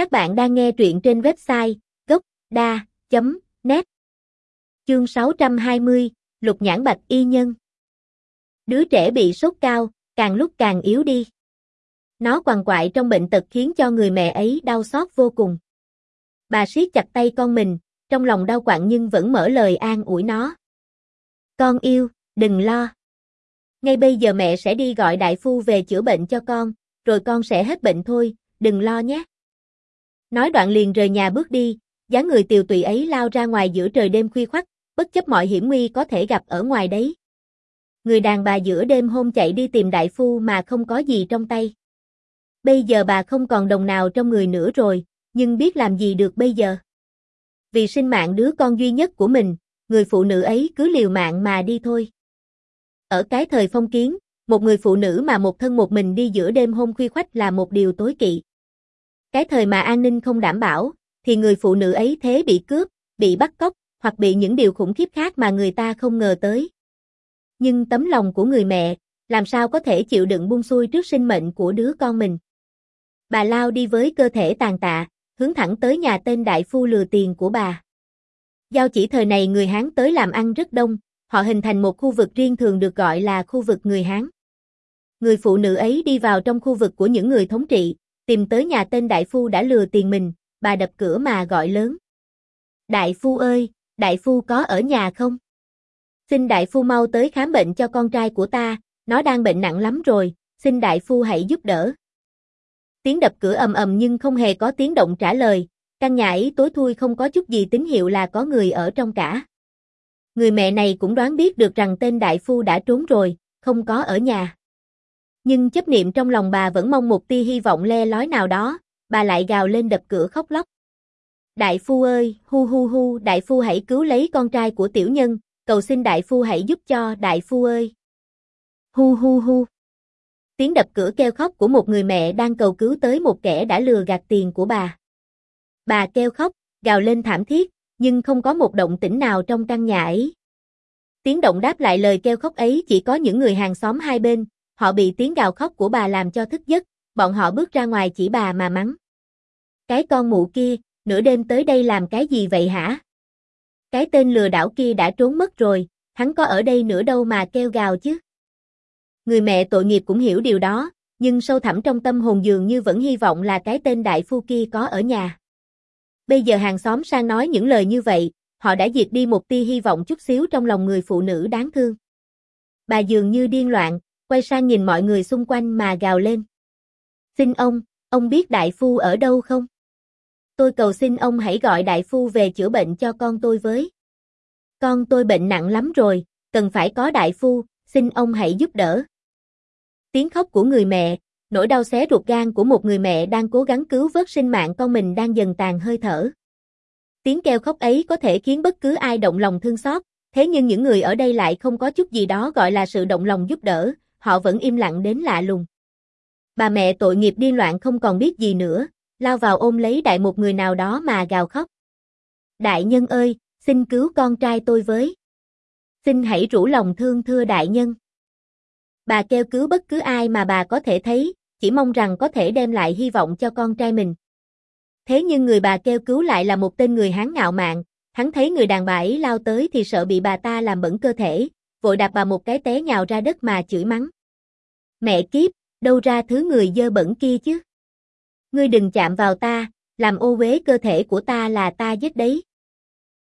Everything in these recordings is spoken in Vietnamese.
Các bạn đang nghe truyện trên website gốc.da.net Chương 620, Lục Nhãn Bạch Y Nhân Đứa trẻ bị sốt cao, càng lúc càng yếu đi. Nó quằn quại trong bệnh tật khiến cho người mẹ ấy đau xót vô cùng. Bà siết chặt tay con mình, trong lòng đau quặn nhưng vẫn mở lời an ủi nó. Con yêu, đừng lo. Ngay bây giờ mẹ sẽ đi gọi đại phu về chữa bệnh cho con, rồi con sẽ hết bệnh thôi, đừng lo nhé. Nói đoạn liền rời nhà bước đi, dáng người tiều tụy ấy lao ra ngoài giữa trời đêm khuya khoắt, bất chấp mọi hiểm nguy có thể gặp ở ngoài đấy. Người đàn bà giữa đêm hôm chạy đi tìm đại phu mà không có gì trong tay. Bây giờ bà không còn đồng nào trong người nữa rồi, nhưng biết làm gì được bây giờ. Vì sinh mạng đứa con duy nhất của mình, người phụ nữ ấy cứ liều mạng mà đi thôi. Ở cái thời phong kiến, một người phụ nữ mà một thân một mình đi giữa đêm hôm khuya khoách là một điều tối kỵ. Cái thời mà an ninh không đảm bảo, thì người phụ nữ ấy thế bị cướp, bị bắt cóc, hoặc bị những điều khủng khiếp khác mà người ta không ngờ tới. Nhưng tấm lòng của người mẹ, làm sao có thể chịu đựng buông xuôi trước sinh mệnh của đứa con mình. Bà lao đi với cơ thể tàn tạ, hướng thẳng tới nhà tên đại phu lừa tiền của bà. Giao chỉ thời này người Hán tới làm ăn rất đông, họ hình thành một khu vực riêng thường được gọi là khu vực người Hán. Người phụ nữ ấy đi vào trong khu vực của những người thống trị, tìm tới nhà tên đại phu đã lừa tiền mình, bà đập cửa mà gọi lớn. Đại phu ơi, đại phu có ở nhà không? Xin đại phu mau tới khám bệnh cho con trai của ta, nó đang bệnh nặng lắm rồi, xin đại phu hãy giúp đỡ. Tiếng đập cửa ầm ầm nhưng không hề có tiếng động trả lời, căn nhà ấy tối thui không có chút gì tín hiệu là có người ở trong cả. Người mẹ này cũng đoán biết được rằng tên đại phu đã trốn rồi, không có ở nhà. Nhưng chấp niệm trong lòng bà vẫn mong một tia hy vọng le lói nào đó, bà lại gào lên đập cửa khóc lóc. Đại phu ơi, hu hu hu, đại phu hãy cứu lấy con trai của tiểu nhân, cầu xin đại phu hãy giúp cho, đại phu ơi. Hu hu hu. Tiếng đập cửa kêu khóc của một người mẹ đang cầu cứu tới một kẻ đã lừa gạt tiền của bà. Bà kêu khóc, gào lên thảm thiết, nhưng không có một động tĩnh nào trong căn nhà ấy. Tiếng động đáp lại lời kêu khóc ấy chỉ có những người hàng xóm hai bên, họ bị tiếng gào khóc của bà làm cho thức giấc, bọn họ bước ra ngoài chỉ bà mà mắng. Cái con mụ kia, nửa đêm tới đây làm cái gì vậy hả? Cái tên lừa đảo kia đã trốn mất rồi, hắn có ở đây nữa đâu mà kêu gào chứ. Người mẹ tội nghiệp cũng hiểu điều đó, nhưng sâu thẳm trong tâm hồn dường như vẫn hy vọng là cái tên đại phu kia có ở nhà. Bây giờ hàng xóm sang nói những lời như vậy, họ đã diệt đi một tia hy vọng chút xíu trong lòng người phụ nữ đáng thương. Bà dường như điên loạn, quay sang nhìn mọi người xung quanh mà gào lên. Xin ông, ông biết đại phu ở đâu không? Tôi cầu xin ông hãy gọi đại phu về chữa bệnh cho con tôi với. Con tôi bệnh nặng lắm rồi, cần phải có đại phu, xin ông hãy giúp đỡ. Tiếng khóc của người mẹ, nỗi đau xé ruột gan của một người mẹ đang cố gắng cứu vớt sinh mạng con mình đang dần tàn hơi thở. Tiếng kêu khóc ấy có thể khiến bất cứ ai động lòng thương xót, thế nhưng những người ở đây lại không có chút gì đó gọi là sự động lòng giúp đỡ, họ vẫn im lặng đến lạ lùng. Bà mẹ tội nghiệp điên loạn không còn biết gì nữa, lao vào ôm lấy đại một người nào đó mà gào khóc. Đại nhân ơi, xin cứu con trai tôi với. Xin hãy rủ lòng thương thưa đại nhân. Bà kêu cứu bất cứ ai mà bà có thể thấy, chỉ mong rằng có thể đem lại hy vọng cho con trai mình. Thế nhưng người bà kêu cứu lại là một tên người hán ngạo mạn, hắn thấy người đàn bà ấy lao tới thì sợ bị bà ta làm bẩn cơ thể, vội đạp bà một cái té nhào ra đất mà chửi mắng. Mẹ kiếp, đâu ra thứ người dơ bẩn kia chứ? Ngươi đừng chạm vào ta, làm ô uế cơ thể của ta là ta giết đấy.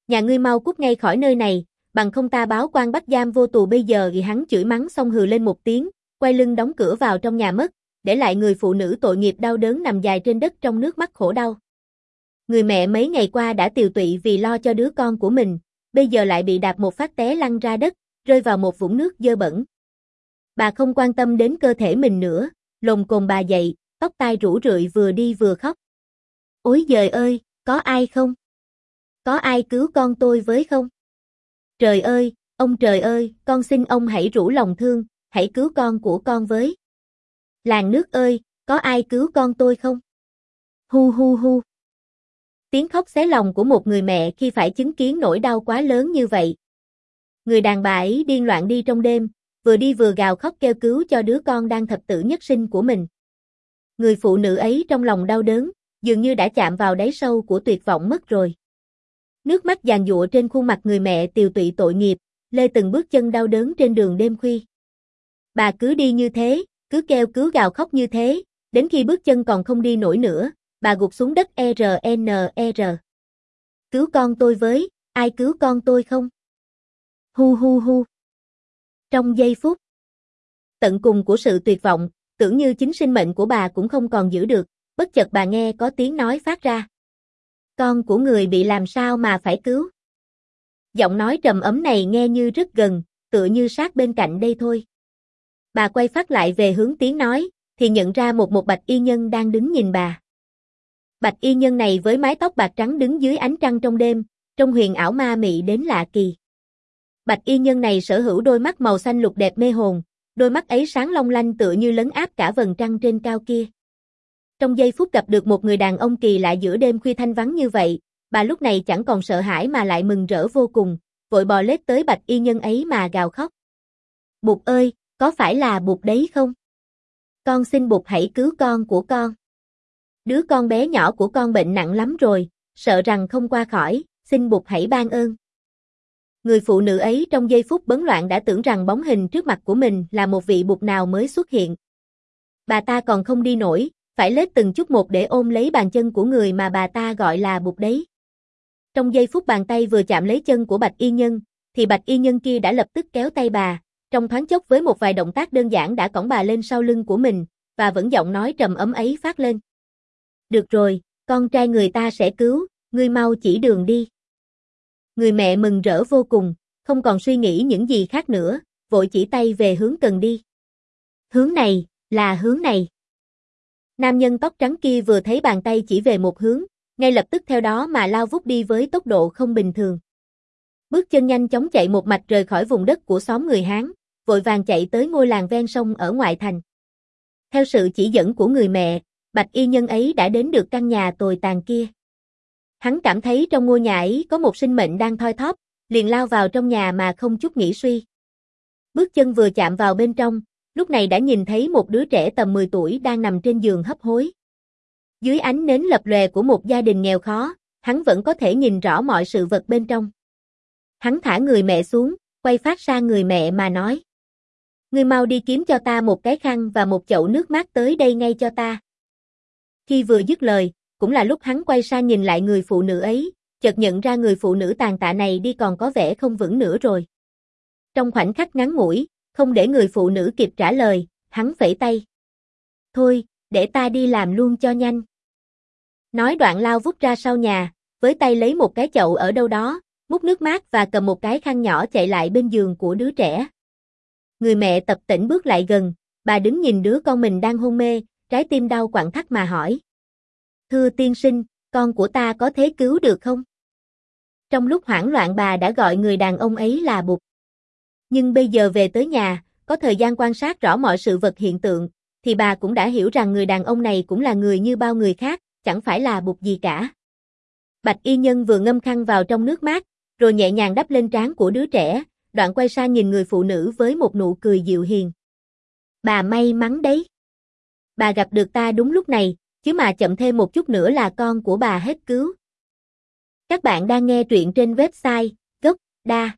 Nhà ngươi mau cút ngay khỏi nơi này, bằng không ta báo quan bắt giam vô tù bây giờ thì hắn chửi mắng xong hừ lên một tiếng, quay lưng đóng cửa vào trong nhà mất, để lại người phụ nữ tội nghiệp đau đớn nằm dài trên đất trong nước mắt khổ đau. Người mẹ mấy ngày qua đã tiều tụy vì lo cho đứa con của mình, bây giờ lại bị đạp một phát té lăn ra đất, rơi vào một vũng nước dơ bẩn. Bà không quan tâm đến cơ thể mình nữa, lồng cồn bà dậy, tóc tai rủ rượi vừa đi vừa khóc. Ôi giời ơi, có ai không? Có ai cứu con tôi với không? Trời ơi, ông trời ơi, con xin ông hãy rủ lòng thương, hãy cứu con của con với. Làng nước ơi, có ai cứu con tôi không? Hu hu hu. Tiếng khóc xé lòng của một người mẹ khi phải chứng kiến nỗi đau quá lớn như vậy. Người đàn bà ấy điên loạn đi trong đêm, vừa đi vừa gào khóc kêu cứu cho đứa con đang thập tử nhất sinh của mình. Người phụ nữ ấy trong lòng đau đớn, dường như đã chạm vào đáy sâu của tuyệt vọng mất rồi. Nước mắt giàn giụa trên khuôn mặt người mẹ tiều tụy tội nghiệp, lê từng bước chân đau đớn trên đường đêm khuya. Bà cứ đi như thế, cứ kêu cứu gào khóc như thế, đến khi bước chân còn không đi nổi nữa, bà gục xuống đất RNR. Cứu con tôi với, ai cứu con tôi không? Hu hu hu. Trong giây phút, tận cùng của sự tuyệt vọng, tưởng như chính sinh mệnh của bà cũng không còn giữ được, bất chợt bà nghe có tiếng nói phát ra. Con của người bị làm sao mà phải cứu? Giọng nói trầm ấm này nghe như rất gần, tựa như sát bên cạnh đây thôi. Bà quay phát lại về hướng tiếng nói, thì nhận ra một một bạch y nhân đang đứng nhìn bà. Bạch y nhân này với mái tóc bạc trắng đứng dưới ánh trăng trong đêm, trong huyền ảo ma mị đến lạ kỳ. Bạch y nhân này sở hữu đôi mắt màu xanh lục đẹp mê hồn, đôi mắt ấy sáng long lanh tựa như lấn áp cả vầng trăng trên cao kia. Trong giây phút gặp được một người đàn ông kỳ lạ giữa đêm khuya thanh vắng như vậy, bà lúc này chẳng còn sợ hãi mà lại mừng rỡ vô cùng, vội bò lết tới bạch y nhân ấy mà gào khóc. Bụt ơi, có phải là bụt đấy không? Con xin bụt hãy cứu con của con. Đứa con bé nhỏ của con bệnh nặng lắm rồi, sợ rằng không qua khỏi, xin bụt hãy ban ơn. Người phụ nữ ấy trong giây phút bấn loạn đã tưởng rằng bóng hình trước mặt của mình là một vị bụt nào mới xuất hiện. Bà ta còn không đi nổi, phải lết từng chút một để ôm lấy bàn chân của người mà bà ta gọi là bụt đấy. Trong giây phút bàn tay vừa chạm lấy chân của bạch y nhân, thì bạch y nhân kia đã lập tức kéo tay bà, trong thoáng chốc với một vài động tác đơn giản đã cõng bà lên sau lưng của mình, và vẫn giọng nói trầm ấm ấy phát lên. Được rồi, con trai người ta sẽ cứu, ngươi mau chỉ đường đi. Người mẹ mừng rỡ vô cùng, không còn suy nghĩ những gì khác nữa, vội chỉ tay về hướng cần đi. Hướng này, là hướng này. Nam nhân tóc trắng kia vừa thấy bàn tay chỉ về một hướng, ngay lập tức theo đó mà lao vút đi với tốc độ không bình thường. Bước chân nhanh chóng chạy một mạch rời khỏi vùng đất của xóm người Hán, vội vàng chạy tới ngôi làng ven sông ở ngoại thành. Theo sự chỉ dẫn của người mẹ, bạch y nhân ấy đã đến được căn nhà tồi tàn kia. Hắn cảm thấy trong ngôi nhà ấy có một sinh mệnh đang thoi thóp, liền lao vào trong nhà mà không chút nghĩ suy. Bước chân vừa chạm vào bên trong, lúc này đã nhìn thấy một đứa trẻ tầm 10 tuổi đang nằm trên giường hấp hối. Dưới ánh nến lập lòe của một gia đình nghèo khó, hắn vẫn có thể nhìn rõ mọi sự vật bên trong. Hắn thả người mẹ xuống, quay phát ra người mẹ mà nói. Ngươi mau đi kiếm cho ta một cái khăn và một chậu nước mát tới đây ngay cho ta. Khi vừa dứt lời, cũng là lúc hắn quay sang nhìn lại người phụ nữ ấy, chợt nhận ra người phụ nữ tàn tạ này đi còn có vẻ không vững nữa rồi. Trong khoảnh khắc ngắn ngủi, không để người phụ nữ kịp trả lời, hắn phẩy tay. Thôi, để ta đi làm luôn cho nhanh. Nói đoạn lao vút ra sau nhà, với tay lấy một cái chậu ở đâu đó, múc nước mát và cầm một cái khăn nhỏ chạy lại bên giường của đứa trẻ. Người mẹ tập tỉnh bước lại gần, bà đứng nhìn đứa con mình đang hôn mê, trái tim đau quặn thắt mà hỏi. Thưa tiên sinh, con của ta có thế cứu được không? Trong lúc hoảng loạn bà đã gọi người đàn ông ấy là bụt. Nhưng bây giờ về tới nhà, có thời gian quan sát rõ mọi sự vật hiện tượng, thì bà cũng đã hiểu rằng người đàn ông này cũng là người như bao người khác, chẳng phải là bụt gì cả. Bạch y nhân vừa ngâm khăn vào trong nước mát, rồi nhẹ nhàng đắp lên trán của đứa trẻ, đoạn quay sang nhìn người phụ nữ với một nụ cười dịu hiền. Bà may mắn đấy. Bà gặp được ta đúng lúc này, chứ mà chậm thêm một chút nữa là con của bà hết cứu. Các bạn đang nghe truyện trên website gocda.net